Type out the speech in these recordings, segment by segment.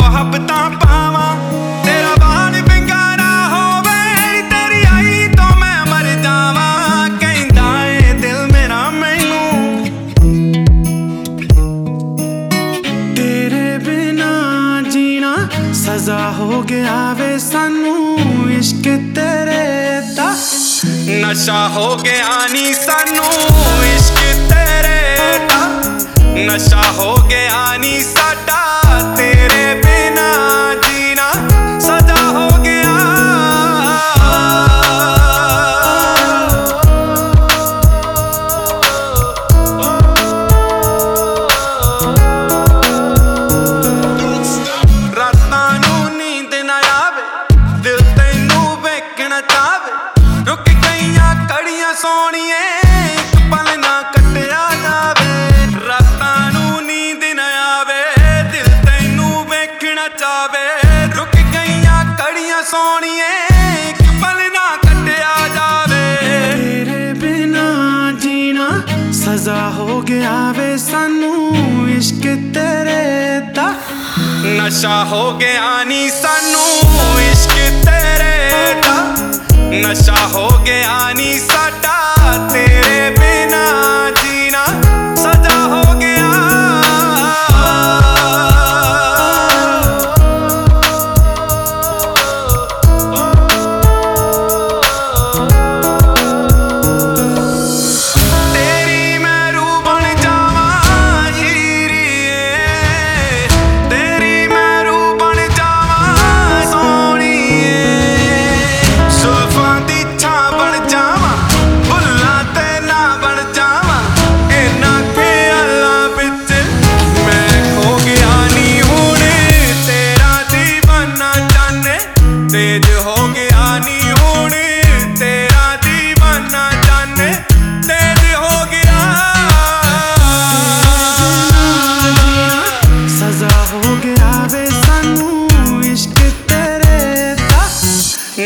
ਮੁਹੱਬਤਾਂ ਪਾਵਾਂ। ਤੇਰਾ ਬਾਣ ਬਿੰਗਾ ਨਾ ਹੋਵੇ, ਨੀ ਤੇਰੀ ਆਈ ਤੋਂ ਮੈਂ ਮਰ ਜਾਵਾਂ। ਕਹਿੰਦਾ ਏ ਦਿਲ ਮੇਰਾ ਮੈਨੂੰ। ਤੇਰੇ ਬਿਨਾ ਜੀਣਾ ਸਜ਼ਾ ਹੋ ਗਿਆ ਵੇ ਸਾਨੂੰ, ਇਸ਼ਕ ਤੇਰੇ ਦਾ ਨਸ਼ਾ ਹੋ ਗਿਆ ਨੀ ਸਾਨੂੰ, ਇਸ਼ਕ ਤੇਰੇ ਦਾ ਨਸ਼ਾ ਹੋ ਗਿਆ ਨੀ ਸਾਡਾ। ਨਚਾਵੇ ਰੁਕ ਗਈਆਂ ਕੜੀਆਂ ਸੋਣੀਏ ਇੱਕ ਪਲ ਨਾ ਕੱਟਿਆ ਜਾਵੇ। ਤੇਰੇ ਬਿਨਾ ਜੀਣਾ ਸਜ਼ਾ ਹੋ ਗਿਆ ਵੇ ਸਾਨੂੰ ਇਸ਼ਕ ਤੇਰੇ ਦਾ। ਨਸ਼ਾ ਹੋ ਗਿਆ ਨਹੀਂ ਸਾਨੂੰ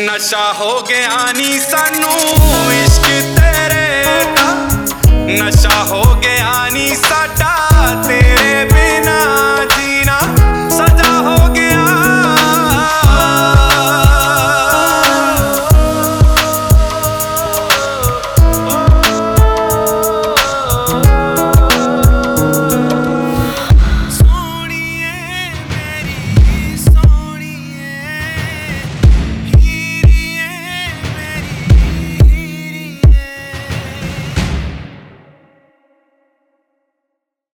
ਨਸ਼ਾ ਹੋ ਗਿਆ ਨੀ ਸਾਨੂੰ ਇਸ਼ਕ ਤੇਰੇ ਦਾ ਨਸ਼ਾ